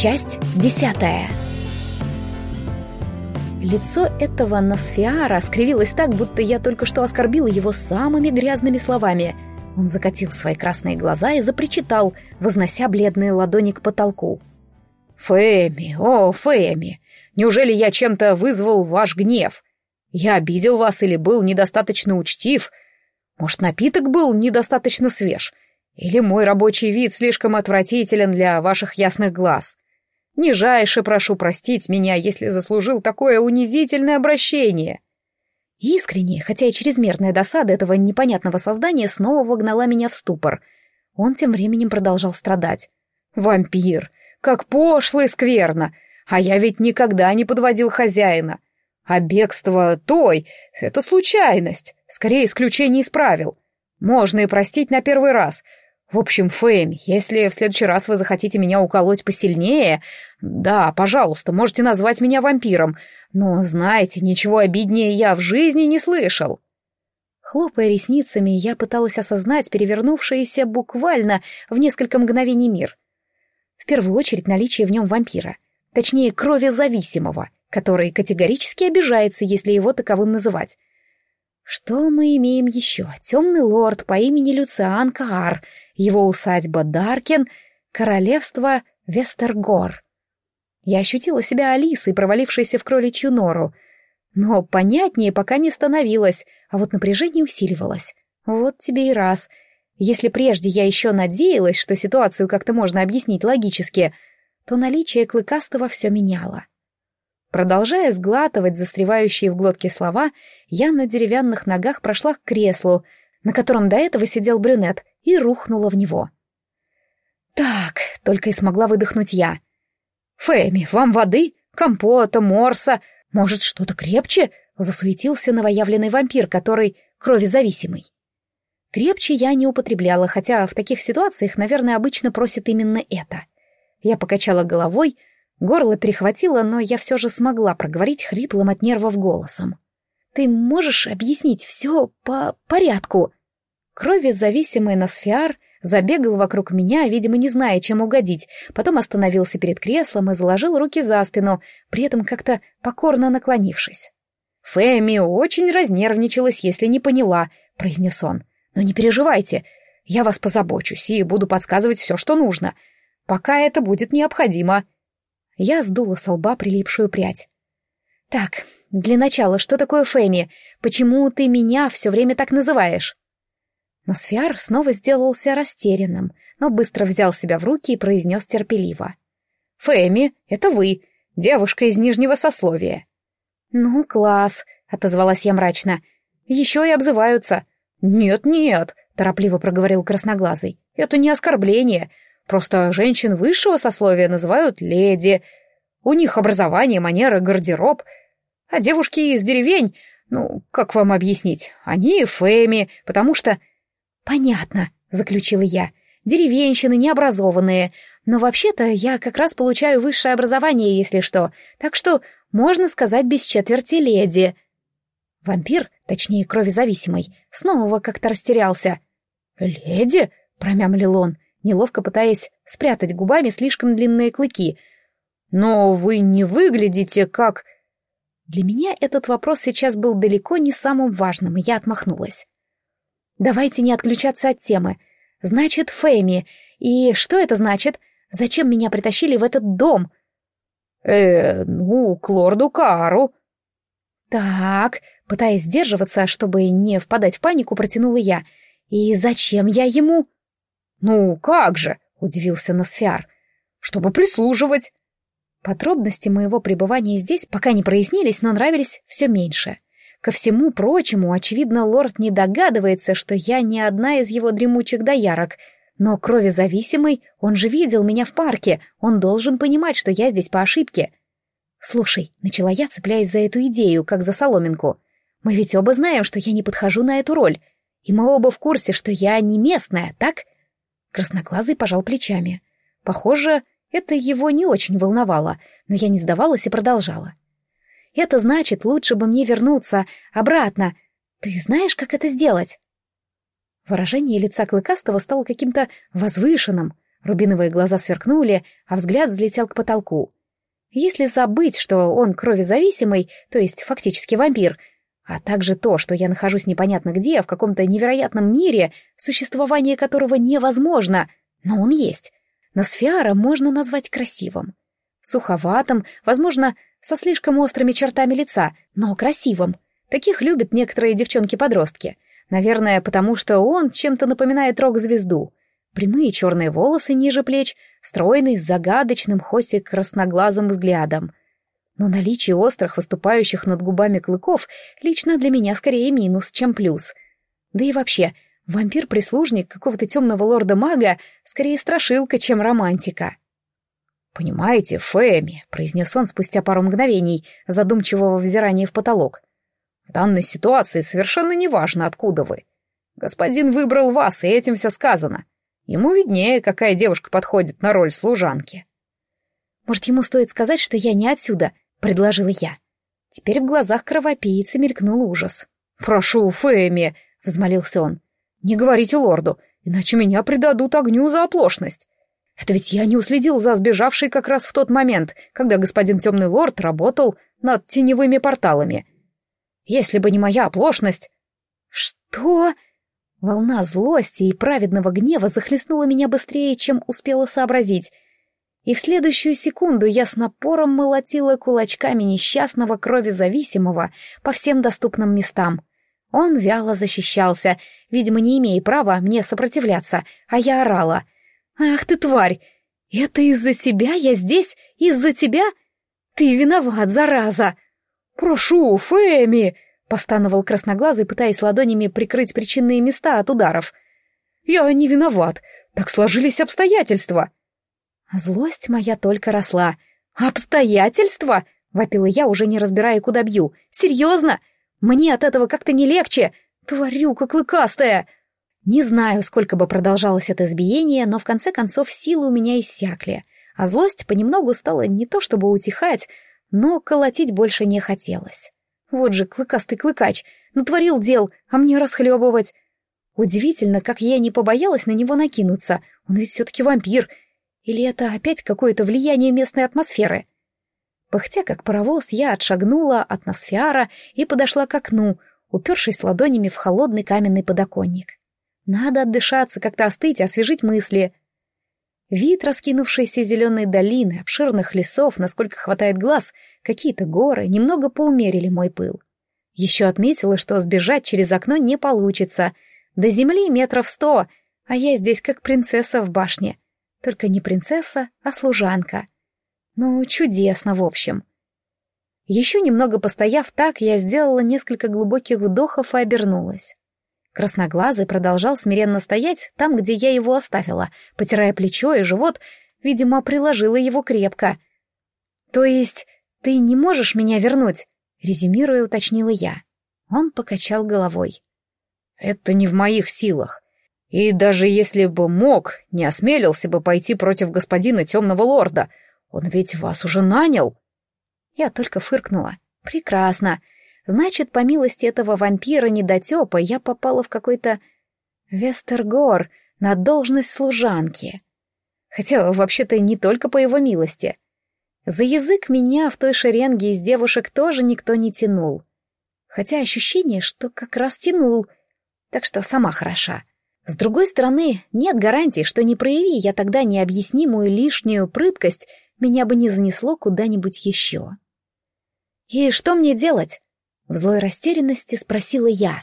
Часть десятая. Лицо этого Носфиара скривилось так, будто я только что оскорбила его самыми грязными словами. Он закатил свои красные глаза и запричитал, вознося бледные ладони к потолку. «Фэми, о, Фэми, неужели я чем-то вызвал ваш гнев? Я обидел вас или был недостаточно учтив? Может, напиток был недостаточно свеж? Или мой рабочий вид слишком отвратителен для ваших ясных глаз? Нижайше прошу простить меня, если заслужил такое унизительное обращение. Искренне, хотя и чрезмерная досада этого непонятного создания снова вогнала меня в ступор. Он тем временем продолжал страдать. «Вампир! Как пошло и скверно! А я ведь никогда не подводил хозяина. А бегство той — это случайность, скорее исключение из правил. Можно и простить на первый раз — в общем, Фэм, если в следующий раз вы захотите меня уколоть посильнее, да, пожалуйста, можете назвать меня вампиром, но, знаете, ничего обиднее я в жизни не слышал. Хлопая ресницами, я пыталась осознать перевернувшийся буквально в несколько мгновений мир. В первую очередь наличие в нем вампира, точнее, крови зависимого, который категорически обижается, если его таковым называть. Что мы имеем еще? Темный лорд по имени Люциан Каар — его усадьба Даркин, королевство Вестергор. Я ощутила себя Алисой, провалившейся в кроличью нору. Но понятнее пока не становилось, а вот напряжение усиливалось. Вот тебе и раз. Если прежде я еще надеялась, что ситуацию как-то можно объяснить логически, то наличие клыкастого все меняло. Продолжая сглатывать застревающие в глотке слова, я на деревянных ногах прошла к креслу, на котором до этого сидел брюнет, и рухнула в него. «Так», — только и смогла выдохнуть я. «Фэми, вам воды? Компота, морса? Может, что-то крепче?» — засуетился новоявленный вампир, который кровезависимый. Крепче я не употребляла, хотя в таких ситуациях, наверное, обычно просят именно это. Я покачала головой, горло перехватило, но я все же смогла проговорить хриплым от нервов голосом. «Ты можешь объяснить все по порядку?» Крови зависимый Носфиар забегал вокруг меня, видимо, не зная, чем угодить, потом остановился перед креслом и заложил руки за спину, при этом как-то покорно наклонившись. «Фэми очень разнервничалась, если не поняла», — произнес он. «Но не переживайте, я вас позабочусь и буду подсказывать все, что нужно, пока это будет необходимо». Я сдула со лба прилипшую прядь. «Так, для начала, что такое Фэми? Почему ты меня все время так называешь?» Но Сфиар снова сделался растерянным, но быстро взял себя в руки и произнес терпеливо. «Фэми, это вы, девушка из нижнего сословия». «Ну, класс», — отозвалась я мрачно. «Еще и обзываются». «Нет-нет», — торопливо проговорил красноглазый. «Это не оскорбление. Просто женщин высшего сословия называют леди. У них образование, манеры, гардероб. А девушки из деревень, ну, как вам объяснить, они Фэми, потому что «Понятно», — заключила я. «Деревенщины необразованные. Но вообще-то я как раз получаю высшее образование, если что. Так что, можно сказать, без четверти леди». Вампир, точнее, кровезависимый, снова как-то растерялся. «Леди?» — промямлил он, неловко пытаясь спрятать губами слишком длинные клыки. «Но вы не выглядите как...» Для меня этот вопрос сейчас был далеко не самым важным, и я отмахнулась. Давайте не отключаться от темы. Значит, Фэми. И что это значит? Зачем меня притащили в этот дом? Э, ну, к лорду Кару. Так, пытаясь сдерживаться, чтобы не впадать в панику, протянула я. И зачем я ему? Ну, как же, удивился Носфиар. Чтобы прислуживать. Подробности моего пребывания здесь пока не прояснились, но нравились все меньше. — Ко всему прочему, очевидно, лорд не догадывается, что я не одна из его дремучих доярок, но крови зависимый, он же видел меня в парке, он должен понимать, что я здесь по ошибке. Слушай, начала я, цепляясь за эту идею, как за соломинку. Мы ведь оба знаем, что я не подхожу на эту роль. И мы оба в курсе, что я не местная, так? Красноглазый пожал плечами. Похоже, это его не очень волновало, но я не сдавалась и продолжала. Это значит, лучше бы мне вернуться обратно. Ты знаешь, как это сделать?» Выражение лица Клыкастого стало каким-то возвышенным, Рубиновые глаза сверкнули, а взгляд взлетел к потолку. Если забыть, что он кровезависимый, то есть фактически вампир, а также то, что я нахожусь непонятно где, в каком-то невероятном мире, существование которого невозможно, но он есть, Носфиара можно назвать красивым. Суховатым, возможно, со слишком острыми чертами лица, но красивым. Таких любят некоторые девчонки-подростки. Наверное, потому что он чем-то напоминает рок-звезду. Прямые черные волосы ниже плеч, стройный, с загадочным, хоть и красноглазым взглядом. Но наличие острых, выступающих над губами клыков лично для меня скорее минус, чем плюс. Да и вообще, вампир-прислужник какого-то темного лорда-мага скорее страшилка, чем романтика. «Понимаете, Фэми», — произнес он спустя пару мгновений задумчивого взирания в потолок, «в данной ситуации совершенно неважно, откуда вы. Господин выбрал вас, и этим все сказано. Ему виднее, какая девушка подходит на роль служанки». «Может, ему стоит сказать, что я не отсюда?» — предложила я. Теперь в глазах кровопийца мелькнул ужас. «Прошу, Фэми», — взмолился он, — «не говорите лорду, иначе меня предадут огню за оплошность. Это ведь я не уследил за сбежавшей как раз в тот момент, когда господин Темный Лорд работал над теневыми порталами. Если бы не моя оплошность... Что? Волна злости и праведного гнева захлестнула меня быстрее, чем успела сообразить. И в следующую секунду я с напором молотила кулачками несчастного крови зависимого по всем доступным местам. Он вяло защищался, видимо, не имея права мне сопротивляться, а я орала — «Ах ты, тварь! Это из-за тебя я здесь? Из-за тебя? Ты виноват, зараза!» «Прошу, Фэми!» — постановал красноглазый, пытаясь ладонями прикрыть причинные места от ударов. «Я не виноват. Так сложились обстоятельства». Злость моя только росла. «Обстоятельства?» — вопила я, уже не разбирая, куда бью. «Серьезно? Мне от этого как-то не легче. Тварюка клыкастая!» Не знаю, сколько бы продолжалось это избиение, но в конце концов силы у меня иссякли, а злость понемногу стала не то чтобы утихать, но колотить больше не хотелось. Вот же клыкастый клыкач, натворил дел, а мне расхлебывать. Удивительно, как я не побоялась на него накинуться, он ведь все-таки вампир. Или это опять какое-то влияние местной атмосферы? Пыхтя как паровоз, я отшагнула от Носфиара и подошла к окну, упершись ладонями в холодный каменный подоконник. Надо отдышаться, как-то остыть, освежить мысли. Вид раскинувшейся зеленой долины, обширных лесов, насколько хватает глаз, какие-то горы, немного поумерили мой пыл. Еще отметила, что сбежать через окно не получится. До земли метров сто, а я здесь как принцесса в башне. Только не принцесса, а служанка. Ну, чудесно, в общем. Еще немного постояв так, я сделала несколько глубоких вдохов и обернулась. Красноглазый продолжал смиренно стоять там, где я его оставила, потирая плечо и живот, видимо, приложила его крепко. «То есть ты не можешь меня вернуть?» — резюмируя, уточнила я. Он покачал головой. «Это не в моих силах. И даже если бы мог, не осмелился бы пойти против господина темного лорда. Он ведь вас уже нанял». Я только фыркнула. «Прекрасно. Значит, по милости этого вампира-недотепа я попала в какой-то Вестергор на должность служанки. Хотя, вообще-то, не только по его милости. За язык меня в той шеренге из девушек тоже никто не тянул. Хотя ощущение, что как раз тянул. Так что сама хороша. С другой стороны, нет гарантии, что не прояви я тогда необъяснимую лишнюю прыткость, меня бы не занесло куда-нибудь еще. И что мне делать? В злой растерянности спросила я.